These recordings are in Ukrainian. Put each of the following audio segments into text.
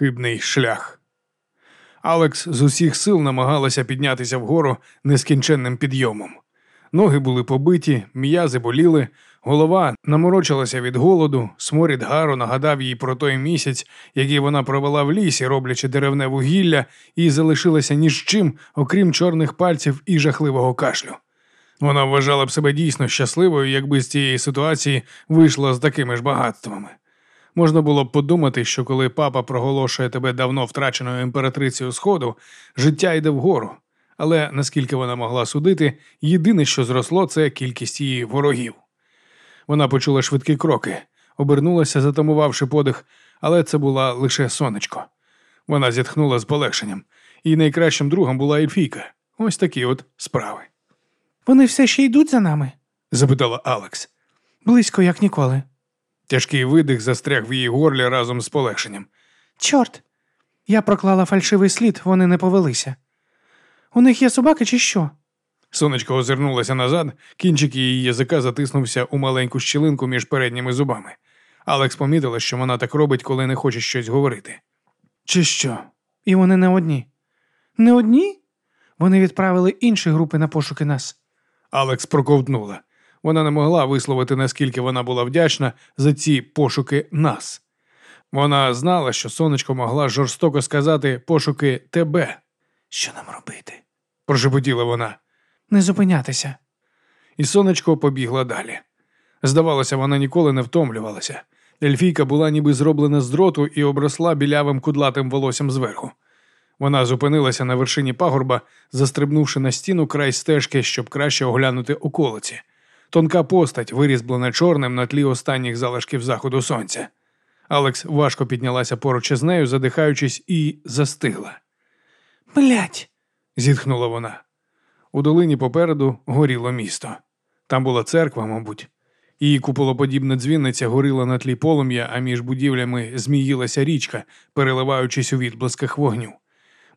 хибний шлях. Алекс з усіх сил намагалася піднятися вгору нескінченним підйомом. Ноги були побиті, м'язи боліли, голова наморочилася від голоду, сморід гару нагадав їй про той місяць, який вона провела в лісі, роблячи деревне вугілля, і залишилася ні з чим, окрім чорних пальців і жахливого кашлю. Вона вважала б себе дійсно щасливою, якби з цієї ситуації вийшла з такими ж багатствами. Можна було б подумати, що коли папа проголошує тебе давно втраченою імператрицею Сходу, життя йде вгору. Але наскільки вона могла судити, єдине, що зросло, це кількість її ворогів. Вона почула швидкі кроки, обернулася, затамувавши подих, але це була лише сонечко. Вона зітхнула з полегшенням, і найкращим другом була Ельфійка. Ось такі от справи. Вони все ще йдуть за нами? запитала Алекс. Близько, як ніколи. Тяжкий видих застряг в її горлі разом з полегшенням. Чорт. Я проклала фальшивий слід, вони не повелися. У них є собаки, чи що? Сонечко озирнулася назад, кінчик її язика затиснувся у маленьку щілинку між передніми зубами. Алекс помітила, що вона так робить, коли не хоче щось говорити. Чи що? І вони не одні. Не одні? Вони відправили інші групи на пошуки нас. Алекс проковтнула. Вона не могла висловити, наскільки вона була вдячна за ці пошуки нас. Вона знала, що сонечко могла жорстоко сказати пошуки тебе. Що нам робити? прошепотіла вона. Не зупинятися. І сонечко побігла далі. Здавалося, вона ніколи не втомлювалася. Ельфійка була ніби зроблена з дроту і обросла білявим кудлатим волоссям зверху. Вона зупинилася на вершині пагорба, застрибнувши на стіну край стежки, щоб краще оглянути околиці. Тонка постать, вирізблена чорним на тлі останніх залишків заходу сонця. Алекс важко піднялася поруч із нею, задихаючись, і застигла. Блять. зітхнула вона. У долині попереду горіло місто. Там була церква, мабуть. Її куполоподібна дзвінниця горіла на тлі полум'я, а між будівлями зміїлася річка, переливаючись у відблисках вогню.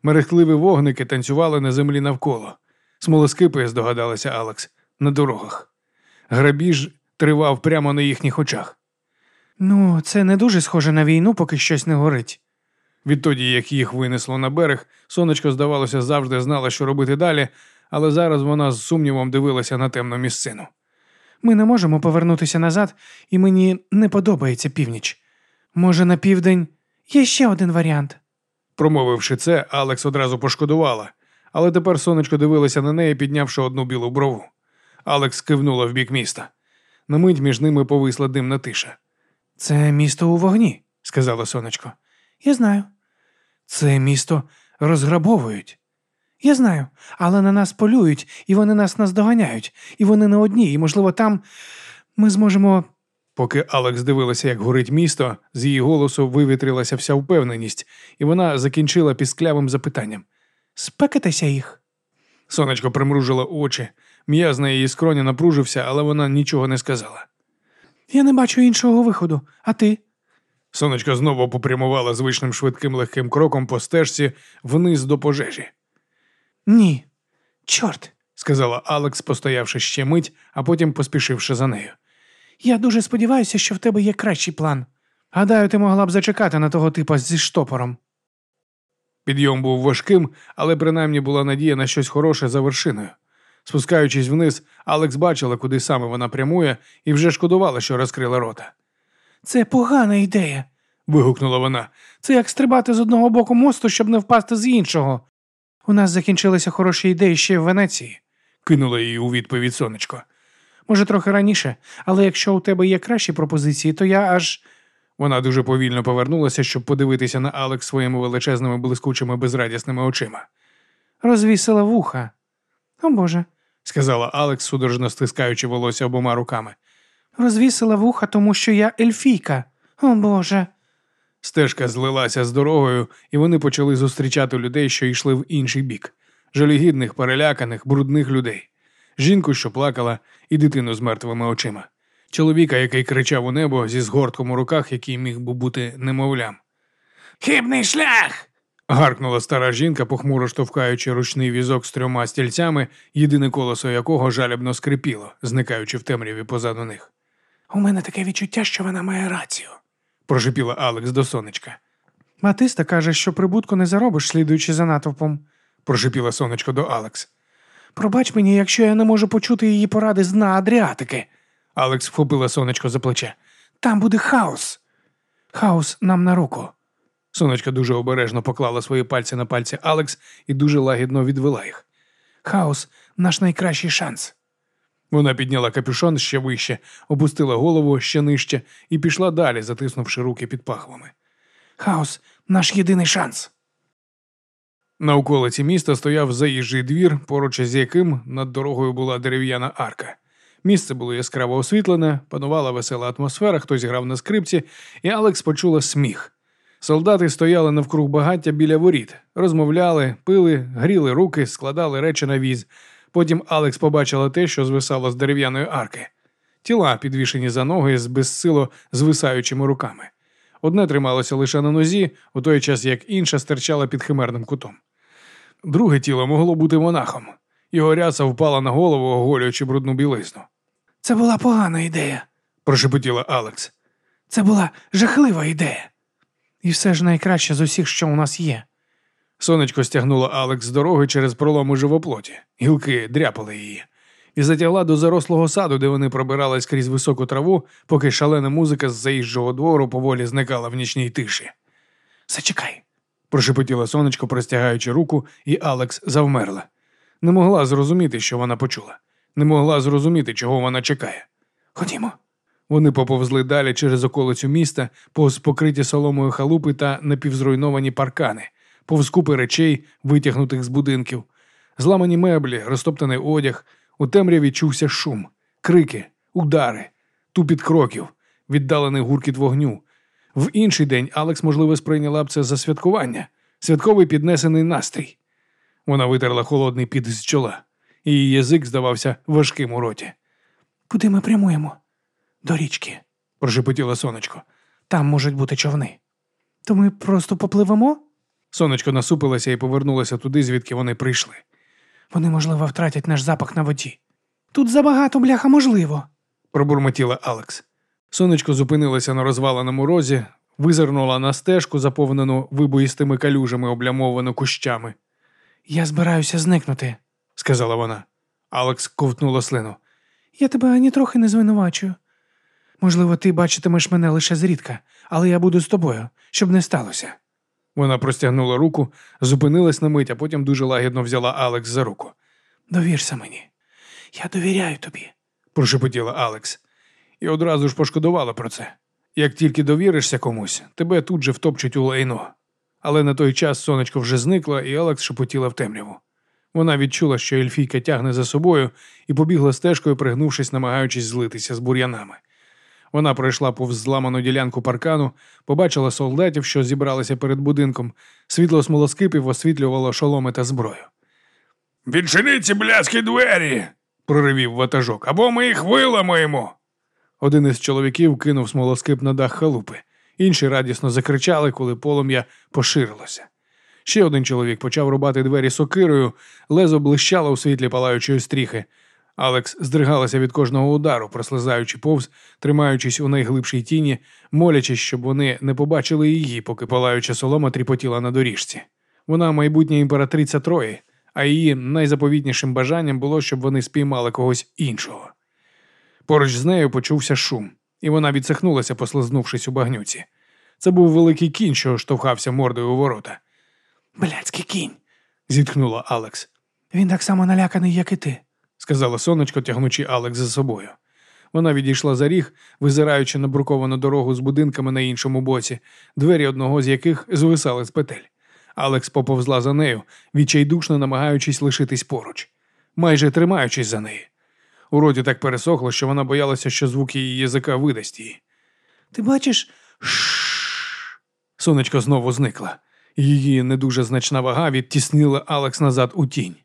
Мерехтливі вогники танцювали на землі навколо. Смолоскипи, здогадалася Алекс, на дорогах. Грабіж тривав прямо на їхніх очах. Ну, це не дуже схоже на війну, поки щось не горить. Відтоді, як їх винесло на берег, сонечко, здавалося, завжди знала, що робити далі, але зараз вона з сумнівом дивилася на темну місцину. Ми не можемо повернутися назад, і мені не подобається північ. Може, на південь є ще один варіант. Промовивши це, Алекс одразу пошкодувала, але тепер сонечко дивилася на неї, піднявши одну білу брову. Алекс кивнула в бік міста. На мить між ними повисла димна тиша. Це місто у вогні, сказала сонечко. Я знаю. Це місто розграбовують. Я знаю, але на нас полюють, і вони нас наздоганяють, і вони не одні, і, можливо, там ми зможемо. Поки Алекс дивилася, як горить місто, з її голосу вивітрилася вся впевненість, і вона закінчила пісклявим запитанням Спекатися їх. Сонечко примружила очі, м'яз на її скроні напружився, але вона нічого не сказала. Я не бачу іншого виходу, а ти? Сонечко знову попрямувала звичним швидким легким кроком по стежці вниз до пожежі. Ні. Чорт, сказала Алекс, постоявши ще мить, а потім поспішивши за нею. Я дуже сподіваюся, що в тебе є кращий план. Гадаю, ти могла б зачекати на того типа зі штопором. Підйом був важким, але принаймні була надія на щось хороше за вершиною. Спускаючись вниз, Алекс бачила, куди саме вона прямує, і вже шкодувала, що розкрила рота. Це погана ідея. вигукнула вона. Це як стрибати з одного боку мосту, щоб не впасти з іншого. У нас закінчилися хороші ідеї ще в Венеції, кинула їй у відповідь сонечко. Може, трохи раніше, але якщо у тебе є кращі пропозиції, то я аж. Вона дуже повільно повернулася, щоб подивитися на Алекс своїми величезними блискучими безрадісними очима. Розвісила вуха. О Боже, сказала Алекс, судорожно стискаючи волосся обома руками. Розвісила вуха, тому що я ельфійка. О Боже. Стежка злилася з дорогою, і вони почали зустрічати людей, що йшли в інший бік жалюгідних, переляканих, брудних людей, жінку, що плакала, і дитину з мертвими очима, чоловіка, який кричав у небо зі згортком у руках, який міг би бути немовлям. Хибний шлях. Гаркнула стара жінка, похмуро штовхаючи ручний візок з трьома стільцями, єдине колесо якого жалібно скрипіло, зникаючи в темряві позаду них. У мене таке відчуття, що вона має рацію, прошепіла Алекс до сонечка. Матиста каже, що прибутку не заробиш, слідуючи за натовпом. прошипіла сонечко до Алекс. Пробач мені, якщо я не можу почути її поради з дна Адріатики. Алекс вхопила сонечко за плече. Там буде хаос. Хаос нам на руку. Сонечка дуже обережно поклала свої пальці на пальці Алекс і дуже лагідно відвела їх. Хаос наш найкращий шанс. Вона підняла капюшон ще вище, опустила голову ще нижче і пішла далі, затиснувши руки під пахвами. Хаос наш єдиний шанс. На околиці міста стояв заїжджий двір, поруч із яким над дорогою була дерев'яна арка. Місце було яскраво освітлене, панувала весела атмосфера, хтось грав на скрипці, і Алекс почула сміх. Солдати стояли навкруг багаття біля воріт, розмовляли, пили, гріли руки, складали речі на віз. Потім Алекс побачила те, що звисало з дерев'яної арки. Тіла, підвішені за ноги з безсило звисаючими руками. Одне трималося лише на нозі, у той час як інше стирчала під химерним кутом. Друге тіло могло бути монахом. Його ряса впала на голову, оголюючи брудну білизну. Це була погана ідея. Прошепотіла Алекс. Це була жахлива ідея. І все ж найкраще з усіх, що у нас є. Сонечко стягнуло Алекс з дороги через пролом у живоплоті. Гілки дряпали її. І затягла до зарослого саду, де вони пробирались крізь високу траву, поки шалена музика з заїжджого двору поволі зникала в нічній тиші. Зачекай. Прошепотіла сонечко, простягаючи руку, і Алекс завмерла. Не могла зрозуміти, що вона почула. Не могла зрозуміти, чого вона чекає. Ходімо. Вони поповзли далі через околицю міста, повз покриті соломою халупи та напівзруйновані паркани, повз купи речей, витягнутих з будинків, зламані меблі, розтоптаний одяг. У темряві чувся шум, крики, удари, тупіт кроків, віддалений гуркіт вогню. В інший день Алекс, можливо, сприйняла б це за святкування, святковий піднесений настрій. Вона витерла холодний під з чола, і її язик здавався важким у роті. Куди ми прямуємо? До річки. Прошепотіла сонечко. Там можуть бути човни. То ми просто попливемо? Сонечко насупилося і повернулося туди, звідки вони прийшли. Вони, можливо, втратять наш запах на воді. Тут забагато бляха можливо. пробурмотіла Алекс. Сонечко зупинилося на розваленому розі, визирнула на стежку, заповнену вибоїстими калюжами, облямовану кущами, Я збираюся зникнути. сказала вона. Алекс ковтнула слину. Я тебе ані трохи не звинувачую. Можливо, ти бачитимеш мене лише зрідка, але я буду з тобою, щоб не сталося. Вона простягнула руку, зупинилась на мить, а потім дуже лагідно взяла Алекс за руку. Довірся мені. Я довіряю тобі. Прошепотіла Алекс. І одразу ж пошкодувала про це. Як тільки довіришся комусь, тебе тут же втопчуть у лайно. Але на той час сонечко вже зникло, і Алекс шепотіла в темряву. Вона відчула, що Ельфійка тягне за собою, і побігла стежкою, пригнувшись, намагаючись злитися з бур'янами. Вона пройшла повз зламану ділянку паркану, побачила солдатів, що зібралися перед будинком. Світло смолоскипів освітлювало шоломи та зброю. Відчини ці бляски двері, проривів ватажок, або ми їх виламаємо. Один із чоловіків кинув смолоскип на дах халупи. Інші радісно закричали, коли полум'я поширилося. Ще один чоловік почав рубати двері сокирою, лезо блищало у світлі палаючої стріхи. Алекс здригалася від кожного удару, прослизаючи повз, тримаючись у найглибшій тіні, молячись, щоб вони не побачили її, поки палаюча солома тріпотіла на доріжці. Вона майбутня імператриця Трої, а її найзаповітнішим бажанням було, щоб вони спіймали когось іншого. Поруч з нею почувся шум, і вона відсихнулася, послизнувшись у багнюці. Це був великий кінь, що штовхався мордою у ворота. Блядський кінь. Зітхнула Алекс. Він так само наляканий, як і ти. Сказала сонечко, тягнучи Алекс за собою. Вона відійшла за ріг, визираючи на бруковану дорогу з будинками на іншому боці, двері одного з яких звисали з петель. Алекс поповзла за нею, відчайдушно намагаючись лишитись поруч, майже тримаючись за неї. У роті так пересохло, що вона боялася, що звук її язика видасть її. Ти бачиш, Сонечко знову зникла. Її не дуже значна вага відтіснила Алекс назад у тінь.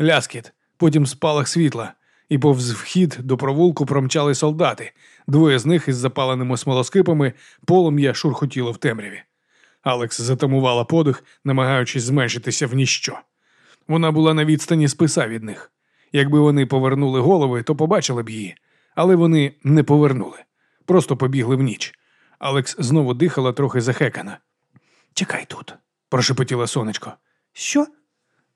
Ляскіт, потім спалах світла, і повз вхід до провулку промчали солдати. Двоє з них із запаленими смолоскипами полум'я шурхотіло в темряві. Алекс затамувала подих, намагаючись зменшитися в ніщо. Вона була на відстані списа від них. Якби вони повернули голови, то побачили б її, але вони не повернули, просто побігли в ніч. Алекс знову дихала трохи захекана. Чекай тут. прошепотіла сонечко. Що?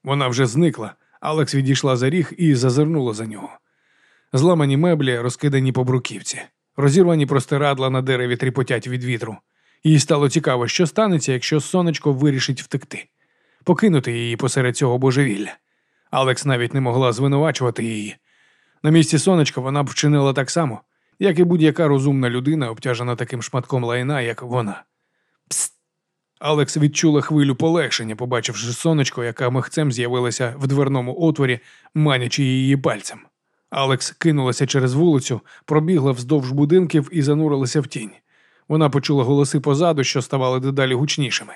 Вона вже зникла. Алекс відійшла за ріг і зазирнула за нього. Зламані меблі, розкидані по бруківці, розірвані простирадла на дереві тріпотять від вітру. Їй стало цікаво, що станеться, якщо сонечко вирішить втекти, покинути її посеред цього божевілля. Алекс навіть не могла звинувачувати її. На місці сонечка вона б вчинила так само, як і будь-яка розумна людина, обтяжена таким шматком лайна, як вона. Алекс відчула хвилю полегшення, побачивши сонечко, яка михцем з'явилася в дверному отворі, манячи її пальцем. Алекс кинулася через вулицю, пробігла вздовж будинків і занурилася в тінь. Вона почула голоси позаду, що ставали дедалі гучнішими.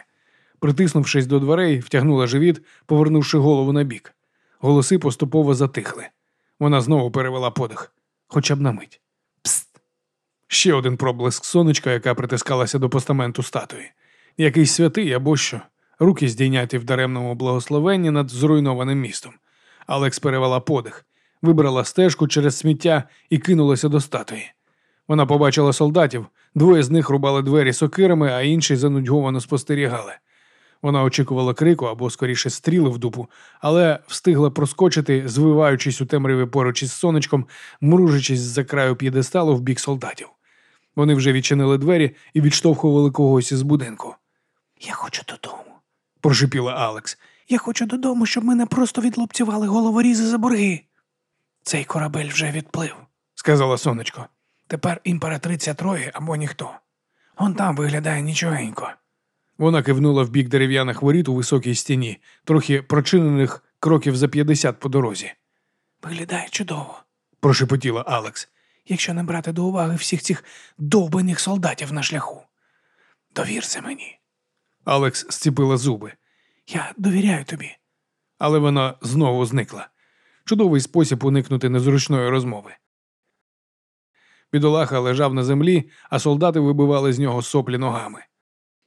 Притиснувшись до дверей, втягнула живіт, повернувши голову на бік. Голоси поступово затихли. Вона знову перевела подих, хоча б на мить. Пст! Ще один проблиск сонечка, яка притискалася до постаменту статуї. Якийсь святий або що, руки здійняті в даремному благословенні над зруйнованим містом. Алекс перевела подих, вибрала стежку через сміття і кинулася до статуї. Вона побачила солдатів, двоє з них рубали двері сокирами, а інші занудьговано спостерігали. Вона очікувала крику або скоріше стріли в дупу, але встигла проскочити, звиваючись у темряві поруч із сонечком, мружачись з-за краю п'єдесталу в бік солдатів. Вони вже відчинили двері і відштовхували когось із будинку. Я хочу додому. Прошипіла Алекс. Я хочу додому, щоб мене просто відлупцювали головорізи за борги. Цей корабель вже відплив. сказала сонечко. Тепер імператриця троє або ніхто. Он там виглядає нічогенько. Вона кивнула в бік дерев'яних воріт у високій стіні, трохи прочинених кроків за 50 по дорозі. Виглядає чудово, Прошепотіла Алекс. якщо не брати до уваги всіх цих довбаних солдатів на шляху. Довірся мені. Алекс зціпила зуби, Я довіряю тобі. але вона знову зникла. Чудовий спосіб уникнути незручної розмови. Бідолаха лежав на землі, а солдати вибивали з нього соплі ногами.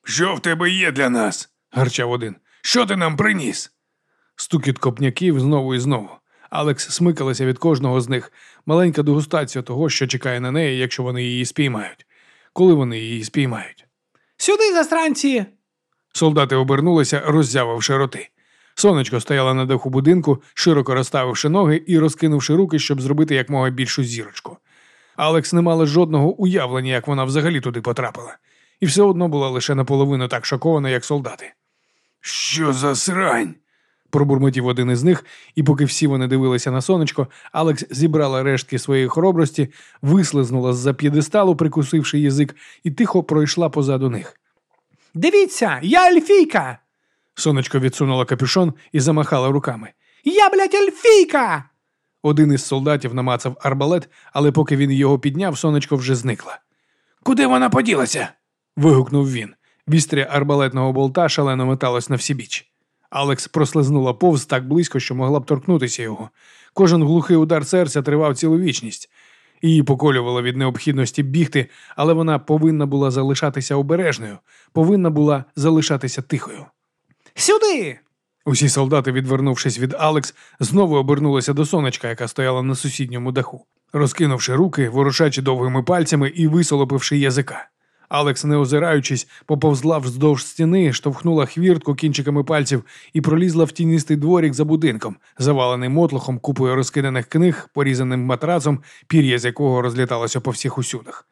Що в тебе є для нас? гарчав один. Що ти нам приніс? Стукіт копняків знову і знову. Алекс смикалася від кожного з них. Маленька дегустація того, що чекає на неї, якщо вони її спіймають. Коли вони її спіймають. Сюди, застранці! Солдати обернулися, роззявивши роти. Сонечко стояла на даху будинку, широко розставивши ноги і розкинувши руки, щоб зробити якмога більшу зірочку. Алекс не мала жодного уявлення, як вона взагалі туди потрапила, і все одно була лише наполовину так шокована, як солдати. Що за срань? пробурмотів один із них, і поки всі вони дивилися на сонечко, Алекс зібрала рештки своєї хоробрості, вислизнула з-за п'єдесталу, прикусивши язик, і тихо пройшла позаду них. Дивіться, я ельфійка! Сонечко відсунула капюшон і замахала руками. Я, блядь, ельфійка! Один із солдатів намацав арбалет, але поки він його підняв, сонечко вже зникла. Куди вона поділася? вигукнув він. Вістря арбалетного болта шалено металось на всі біч. Алекс прослизнула повз так близько, що могла б торкнутися його. Кожен глухий удар серця тривав цілу вічність. Її поколювало від необхідності бігти, але вона повинна була залишатися обережною, повинна була залишатися тихою. Сюди! Усі солдати, відвернувшись від Алекс, знову обернулися до сонечка, яка стояла на сусідньому даху, розкинувши руки, ворушачи довгими пальцями і висолопивши язика. Алекс, не озираючись, поповзла вздовж стіни, штовхнула хвіртку кінчиками пальців і пролізла в тінистий дворік за будинком, завалений мотлохом, купою розкиданих книг, порізаним матрацом, пір'я з якого розліталося по всіх усюдах.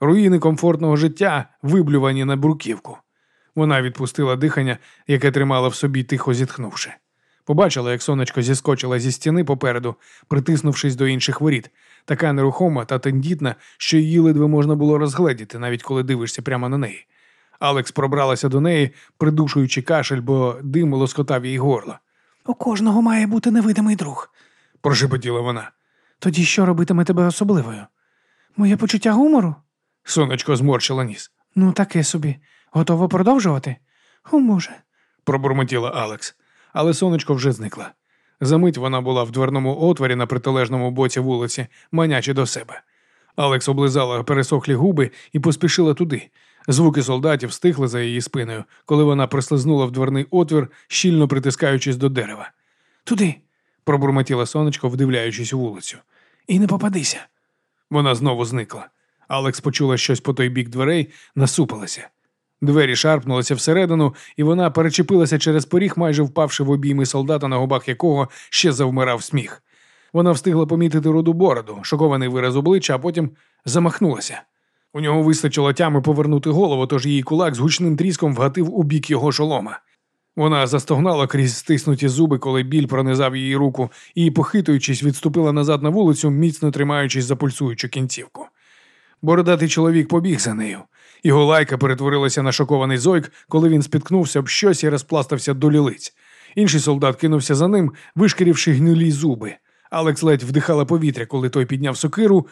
Руїни комфортного життя виблювані на бруківку. Вона відпустила дихання, яке тримала в собі, тихо зітхнувши. Побачила, як сонечко зіскочила зі стіни попереду, притиснувшись до інших воріт, така нерухома та тендітна, що її ледве можна було розгледіти, навіть коли дивишся прямо на неї. Алекс пробралася до неї, придушуючи кашель, бо дим лоскотав їй горло. У кожного має бути невидимий друг. Прошепотіла вона. Тоді що робитиме тебе особливою? Моє почуття гумору? Сонечко зморщила ніс. Ну, таке собі. Готова продовжувати? О, може. пробурмотіла Алекс, але сонечко вже зникла. Замить вона була в дверному отворі на протилежному боці вулиці, манячи до себе. Алекс облизала пересохлі губи і поспішила туди. Звуки солдатів стихли за її спиною, коли вона прислизнула в дверний отвір, щільно притискаючись до дерева. Туди. Пробурмотіла сонечко, вдивляючись у вулицю. І не попадися. Вона знову зникла. Алекс почула щось по той бік дверей, насупилася. Двері шарпнулися всередину, і вона перечепилася через поріг, майже впавши в обійми солдата, на губах якого ще завмирав сміх. Вона встигла помітити руду бороду, шокований вираз обличчя, а потім замахнулася. У нього вистачило тями повернути голову, тож її кулак з гучним тріском вгатив у бік його шолома. Вона застогнала крізь стиснуті зуби, коли біль пронизав її руку, і, похитуючись, відступила назад на вулицю, міцно тримаючись за пульсуючу кінцівку. Бородатий чоловік побіг за нею. Його лайка перетворилася на шокований зойк, коли він спіткнувся об щось і розпластався до лілиць. Інший солдат кинувся за ним, вишкірівши гнилі зуби. Алекс ледь вдихала повітря, коли той підняв сокиру,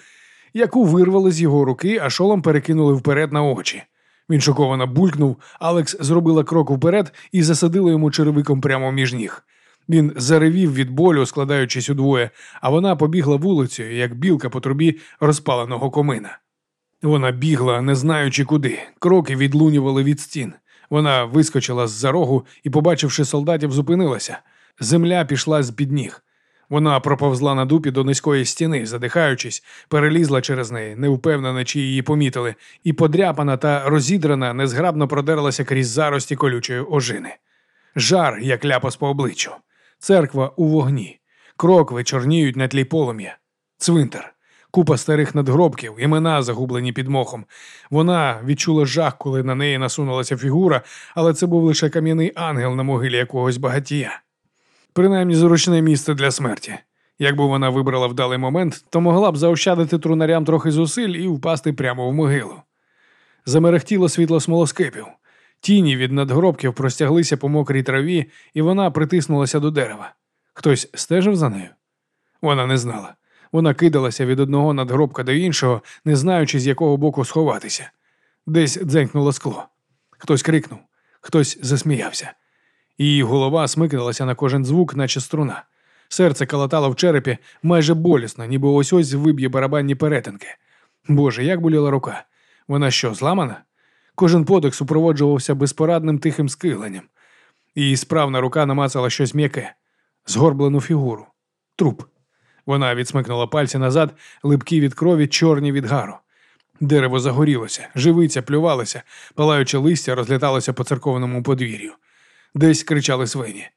яку вирвали з його руки, а шолом перекинули вперед на очі. Він шоковано булькнув, Алекс зробила крок вперед і засадила йому черевиком прямо між ніг. Він заревів від болю, складаючись удвоє, а вона побігла вулицею, як білка по трубі розпаленого комина. Вона бігла, не знаючи куди. Кроки відлунювали від стін. Вона вискочила з-за рогу і, побачивши солдатів, зупинилася. Земля пішла з під ніг. Вона проповзла на дупі до низької стіни, задихаючись, перелізла через неї, не впевнена, чи її помітили, і подряпана та розідрана незграбно продерлася крізь зарості колючої ожини. Жар, як ляпас по обличчю, церква у вогні, крокви чорніють на тлі полум'я, цвинтар, купа старих надгробків, імена загублені під мохом. Вона відчула жах, коли на неї насунулася фігура, але це був лише кам'яний ангел на могилі якогось багатія. Принаймні зручне місце для смерті. Якби вона вибрала вдалий момент, то могла б заощадити трунарям трохи зусиль і впасти прямо в могилу. Замерехтіло світло смолоскипів. Тіні від надгробків простяглися по мокрій траві, і вона притиснулася до дерева. Хтось стежив за нею? Вона не знала. Вона кидалася від одного надгробка до іншого, не знаючи, з якого боку сховатися. Десь дзенькнуло скло. Хтось крикнув, хтось засміявся. Її голова смикнулася на кожен звук, наче струна. Серце калатало в черепі майже болісно, ніби ось ось виб'є барабанні перетинки. Боже, як боліла рука. Вона що, зламана? Кожен подих супроводжувався безпорадним тихим скигленням. Її справна рука намацала щось м'яке, згорблену фігуру, труп. Вона відсмикнула пальці назад, липкі від крові, чорні від гару. Дерево загорілося, живиця плювалася, палаюче листя розліталося по церковному подвір'ю. Десь кричали свині.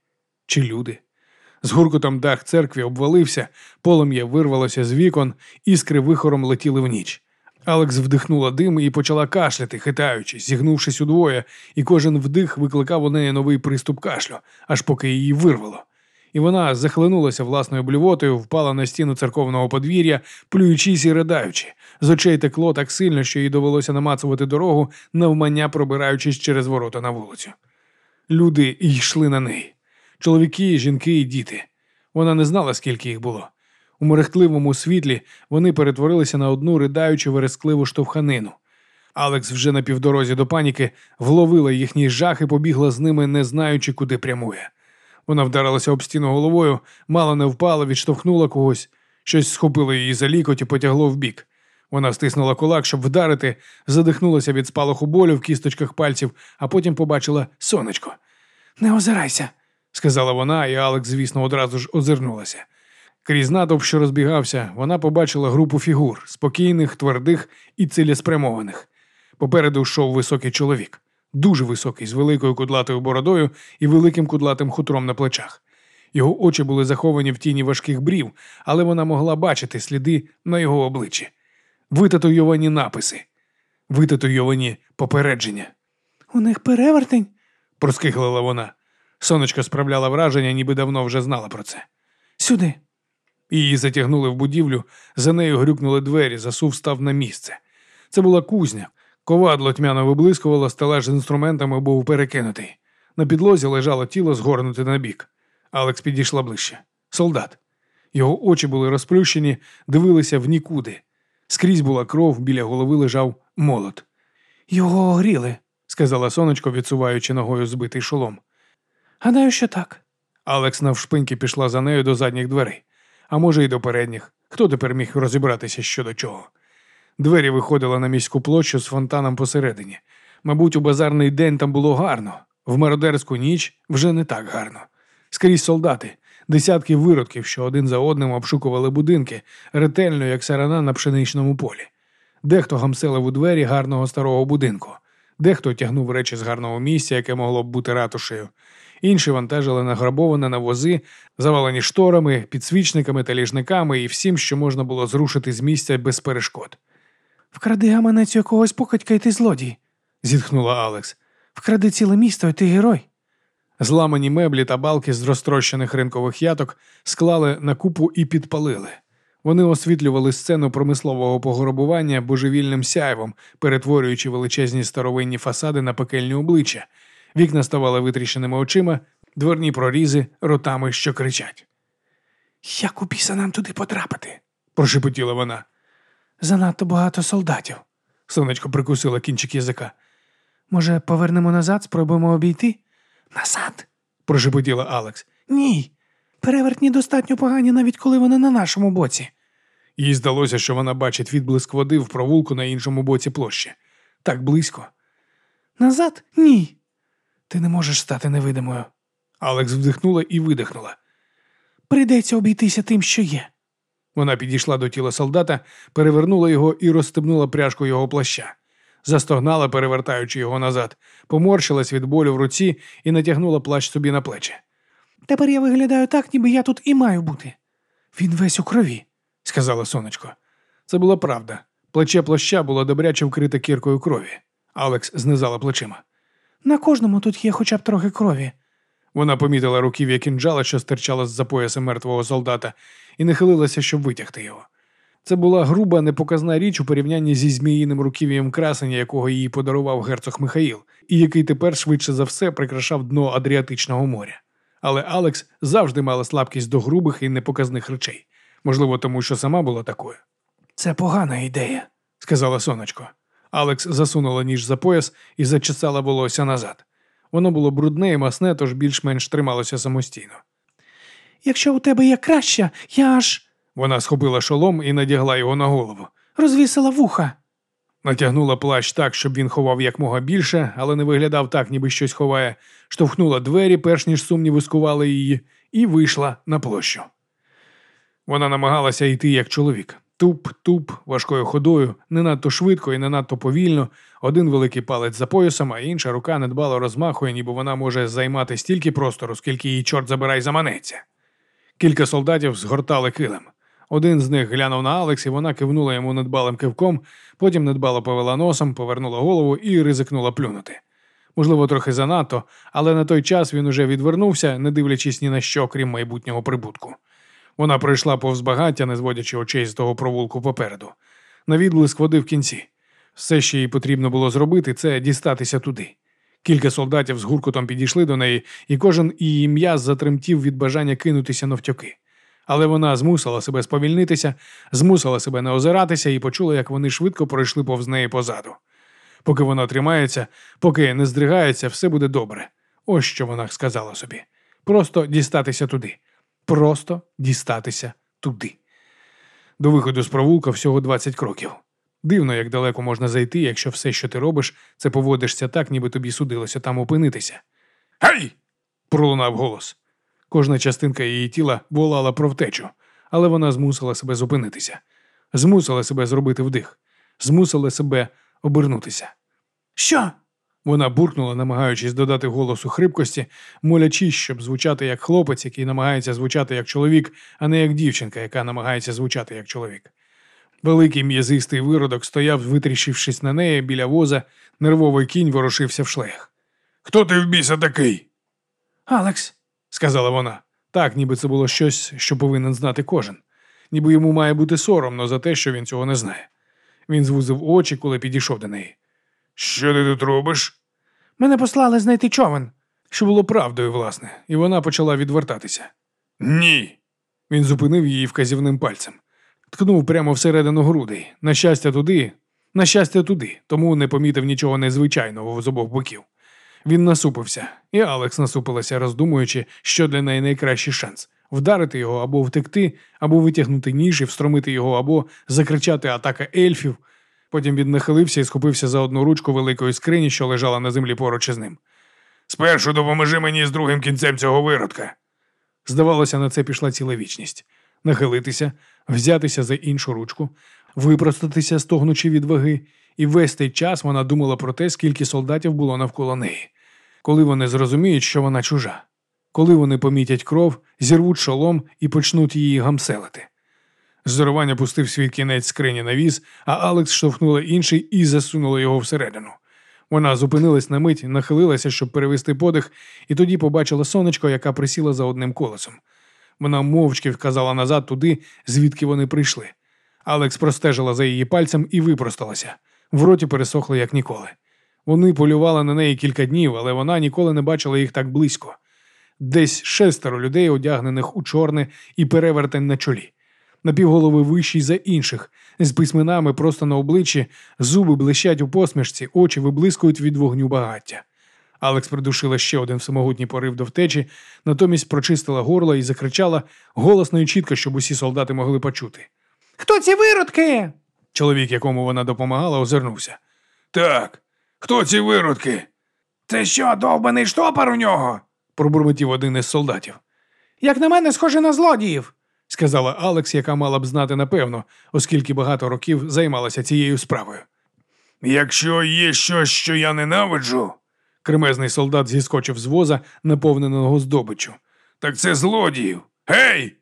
Чи люди? З гуркотом дах церкви обвалився, полум'я вирвалося з вікон, іскри вихором летіли в ніч. Алекс вдихнула дим і почала кашляти, хитаючись, зігнувшись удвоє, і кожен вдих викликав у неї новий приступ кашлю, аж поки її вирвало. І вона захлинулася власною блювотою, впала на стіну церковного подвір'я, плюючись і ридаючи. З очей текло так сильно, що їй довелося намацувати дорогу, навмання пробираючись через ворота на вулицю. Люди йшли на неї. Чоловіки, жінки і діти. Вона не знала, скільки їх було. У мерехтливому світлі вони перетворилися на одну ридаючу верескливу штовханину. Алекс вже на півдорозі до паніки вловила їхній жах і побігла з ними, не знаючи, куди прямує. Вона вдарилася об стіну головою, мало не впала, відштовхнула когось, щось схопило її за лікоть і потягло вбік. Вона стиснула кулак, щоб вдарити, задихнулася від спалаху болю в кісточках пальців, а потім побачила сонечко. Не озирайся, сказала вона, і Алекс, звісно, одразу ж озирнулася. Крізь натовп, що розбігався, вона побачила групу фігур спокійних, твердих і цілеспрямованих. Попереду йшов високий чоловік, дуже високий, з великою кудлатою бородою і великим кудлатим хутром на плечах. Його очі були заховані в тіні важких брів, але вона могла бачити сліди на його обличчі, витатуйовані написи, витатуйовані попередження. У них перевертень. проскиглила вона. Сонечко справляла враження, ніби давно вже знала про це. Сюди. Її затягнули в будівлю, за нею грюкнули двері, засув став на місце. Це була кузня. Ковадло тьмяно виблискувало, стелаж з інструментами був перекинутий. На підлозі лежало тіло згорнуте на бік. Алекс підійшла ближче. Солдат. Його очі були розплющені, дивилися в нікуди. Скрізь була кров, біля голови лежав молот. Його огріли. сказала сонечко, відсуваючи ногою збитий шолом. Гадаю, що так. Алекс навшпиньки пішла за нею до задніх дверей, а може, й до передніх. Хто тепер міг розібратися що до чого? Двері виходили на міську площу з фонтаном посередині. Мабуть, у базарний день там було гарно, в мародерську ніч вже не так гарно. Скрізь солдати, десятки виродків, що один за одним обшукували будинки, ретельно, як сарана на пшеничному полі. Дехто гамселив у двері гарного старого будинку, Дехто тягнув речі з гарного місця, яке могло б бути ратушею. Інші вантажили награбоване на вози, завалені шторами, підсвічниками та ліжниками і всім, що можна було зрушити з місця без перешкод. Вкради гаманець якогось покидька і ти злодій, Зітхнула Алекс. вкради ціле місто, і ти герой. Зламані меблі та балки з розтрощених ринкових яток склали на купу і підпалили. Вони освітлювали сцену промислового пограбування божевільним сяйвом, перетворюючи величезні старовинні фасади на пекельні обличчя. Вікна ставали витріщеними очима, дверні прорізи ротами, що кричать. Як у біса нам туди потрапити? Прошепотіла вона. Занадто багато солдатів. Сонечко прикусила кінчик язика. Може, повернемо назад, спробуємо обійти? Назад? Прошепотіла Алекс. Ні. Перевертні достатньо погані, навіть коли вони на нашому боці. Їй здалося, що вона бачить відблиск води в провулку на іншому боці площі. Так близько. Назад? Ні. Ти не можеш стати невидимою. Алекс вдихнула і видихнула. Прийдеться обійтися тим, що є. Вона підійшла до тіла солдата, перевернула його і розстебнула пряжку його плаща. Застогнала, перевертаючи його назад, поморщилась від болю в руці і натягнула плащ собі на плечі. Тепер я виглядаю так, ніби я тут і маю бути. Він весь у крові. сказала сонечко. Це була правда. Плече плаща було добряче вкрите кіркою крові. Алекс знизала плечима. На кожному тут є хоча б трохи крові. Вона помітила руків'я кінджала, що стирчала з-за пояса мертвого солдата, і нахилилася, щоб витягти його. Це була груба, непоказна річ у порівнянні зі зміїним руків'ям красення, якого їй подарував герцог Михаїл, і який тепер швидше за все прикрашав дно Адріатичного моря. Але Алекс завжди мала слабкість до грубих і непоказних речей. Можливо, тому що сама була такою, Це погана ідея. сказала сонечко. Алекс засунула ніж за пояс і зачесала волосся назад. Воно було брудне і масне, тож більш-менш трималося самостійно. Якщо у тебе є краща, я аж Вона схопила шолом і надягла його на голову. розвісила вуха. Натягнула плащ так, щоб він ховав якмога більше, але не виглядав так, ніби щось ховає, штовхнула двері, перш ніж сумніви скували її, і вийшла на площу. Вона намагалася йти як чоловік. Туп-туп, важкою ходою, не надто швидко і не надто повільно, один великий палець за поясом, а інша рука недбало розмахує, ніби вона може займати стільки простору, скільки її чорт забирай заманеться. Кілька солдатів згортали килим. Один з них глянув на Алекс, і вона кивнула йому недбалим кивком, потім недбало повела носом, повернула голову і ризикнула плюнути. Можливо, трохи занадто, але на той час він уже відвернувся, не дивлячись ні на що, крім майбутнього прибутку. Вона пройшла повз багаття, не зводячи очей з того провулку попереду. На відблиск води в кінці. Все, що їй потрібно було зробити, це дістатися туди. Кілька солдатів з гуркотом підійшли до неї, і кожен її м'яз затремтів від бажання кинутися навтьоки. Але вона змусила себе сповільнитися, змусила себе не озиратися і почула, як вони швидко пройшли повз неї позаду. Поки вона тримається, поки не здригається, все буде добре. Ось що вона сказала собі. Просто дістатися туди. Просто дістатися туди. До виходу з провулка всього 20 кроків. Дивно, як далеко можна зайти, якщо все, що ти робиш, це поводишся так, ніби тобі судилося там опинитися. Гей! пролунав голос. Кожна частинка її тіла волала про втечу, але вона змусила себе зупинитися, змусила себе зробити вдих, змусила себе обернутися. Що? Вона буркнула, намагаючись додати голосу хрипкості, молячись, щоб звучати як хлопець, який намагається звучати як чоловік, а не як дівчинка, яка намагається звучати як чоловік. Великий м'язистий виродок стояв, витріщившись на неї біля воза, нервовий кінь ворушився в шлеях. Хто ти в біса такий? Алекс, сказала вона. Так, ніби це було щось, що повинен знати кожен. Ніби йому має бути соромно за те, що він цього не знає. Він звузив очі, коли підійшов до неї. Що ти тут робиш? мене послали знайти човен. Що було правдою, власне, і вона почала відвертатися. Ні. Він зупинив її вказівним пальцем, ткнув прямо всередину грудей. На щастя, туди, на щастя, туди, тому не помітив нічого незвичайного з обох боків. Він насупився, і Алекс насупилася, роздумуючи, що для неї найкращий шанс вдарити його або втекти, або витягнути ніж і встромити його, або закричати атака ельфів. Потім він нахилився і схопився за одну ручку великої скрині, що лежала на землі поруч із ним. Спершу допоможи мені з другим кінцем цього виродка. Здавалося, на це пішла ціла вічність. Нахилитися, взятися за іншу ручку, випростатися, стогнучи від ваги, І весь цей час вона думала про те, скільки солдатів було навколо неї, коли вони зрозуміють, що вона чужа, коли вони помітять кров, зірвуть шолом і почнуть її гамселити. Зорування пустив свій кінець скрині на віз, а Алекс штовхнула інший і засунула його всередину. Вона зупинилась на мить, нахилилася, щоб перевести подих, і тоді побачила сонечко, яка присіла за одним колесом. Вона мовчки вказала назад туди, звідки вони прийшли. Алекс простежила за її пальцем і випросталася. В роті пересохло, як ніколи. Вони полювали на неї кілька днів, але вона ніколи не бачила їх так близько. Десь шестеро людей, одягнених у чорне і перевертень на чолі. Напівголови вищі за інших, з письменами просто на обличчі, зуби блищать у посмішці, очі виблискують від вогню багаття. Алекс придушила ще один всемогутній порив до втечі, натомість прочистила горло і закричала голосно і чітко, щоб усі солдати могли почути. Хто ці виродки? Чоловік, якому вона допомагала, озирнувся. Так, хто ці виродки? Це що, довбаний штопор у нього? пробурмотів один із солдатів. Як на мене, схоже на злодіїв. Сказала Алекс, яка мала б знати напевно, оскільки багато років займалася цією справою. Якщо є щось, що я ненавиджу, кремезний солдат зіскочив з воза, наповненого здобиччю. Так це злодіїв. Гей!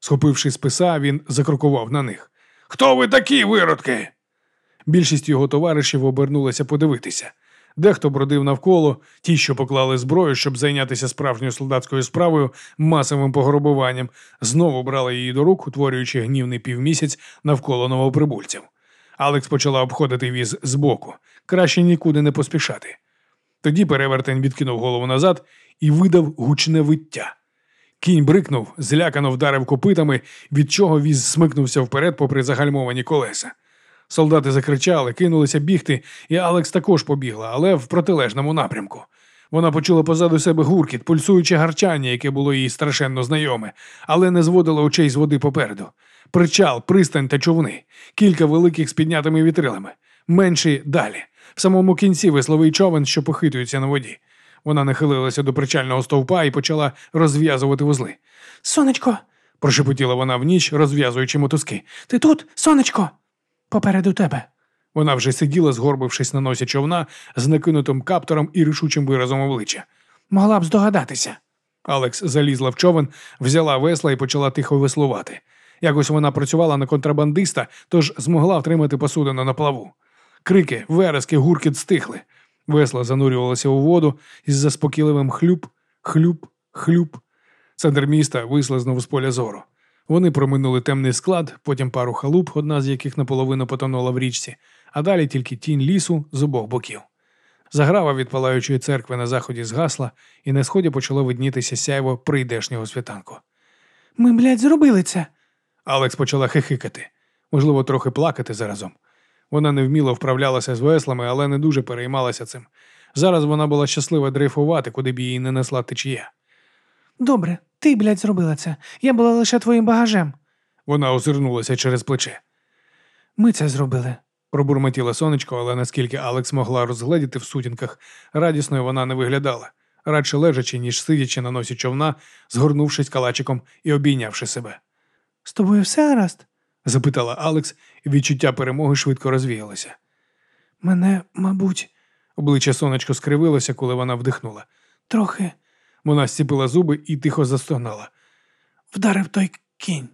Схопивши списа, він закрокував на них. Хто ви такі, виродки? Більшість його товаришів обернулася подивитися. Дехто бродив навколо, ті, що поклали зброю, щоб зайнятися справжньою солдатською справою, масовим пограбуванням, знову брали її до рук, утворюючи гнівний півмісяць навколо новоприбульців. Алекс почала обходити віз збоку. Краще нікуди не поспішати. Тоді перевертень відкинув голову назад і видав гучне виття. Кінь брикнув, злякано вдарив копитами, від чого віз смикнувся вперед, попри загальмовані колеса. Солдати закричали, кинулися бігти, і Алекс також побігла, але в протилежному напрямку. Вона почула позаду себе гуркіт, пульсуюче гарчання, яке було їй страшенно знайоме, але не зводила очей з води попереду. Причал, пристань та човни, кілька великих з піднятими вітрилами, менші далі. В самому кінці весловий човен, що похитується на воді. Вона нахилилася до причального стовпа і почала розв'язувати вузли. Сонечко, Прошепотіла вона в ніч, розв'язуючи мотузки. ти тут, сонечко? Попереду тебе. Вона вже сиділа, згорбившись на носі човна, з накинутим каптором і рішучим виразом обличчя. Могла б здогадатися. Алекс залізла в човен, взяла весла і почала тихо веслувати. Якось вона працювала на контрабандиста, тож змогла втримати посудину на плаву. Крики, верески, гуркіт стихли. Весла занурювалися у воду із заспокійливим хлюп, хлюп, хлюп. Центр міста вислизнув з поля зору. Вони проминули темний склад, потім пару халуп, одна з яких наполовину потонула в річці, а далі тільки тінь лісу з обох боків. Заграва від палаючої церкви на заході згасла, і на сході почало виднітися сяйво прийдешнього світанку. Ми, блядь, зробили це. Алекс почала хихикати, можливо, трохи плакати заразом. Вона невміло вправлялася з веслами, але не дуже переймалася цим. Зараз вона була щаслива дрейфувати, куди б її не несла течія. Добре, ти, блядь, зробила це. Я була лише твоїм багажем. Вона озирнулася через плече. Ми це зробили. Пробурмотіла сонечко, але наскільки Алекс могла розгледіти в сутінках, радісною вона не виглядала, радше лежачи, ніж сидячи на носі човна, згорнувшись калачиком і обійнявши себе. З тобою все гаразд? запитала Алекс, і відчуття перемоги швидко розвіялося. Мене, мабуть, Обличчя сонечко скривилося, коли вона вдихнула. трохи Вона сіпила зуби і тихо застогнала. вдарив той кінь.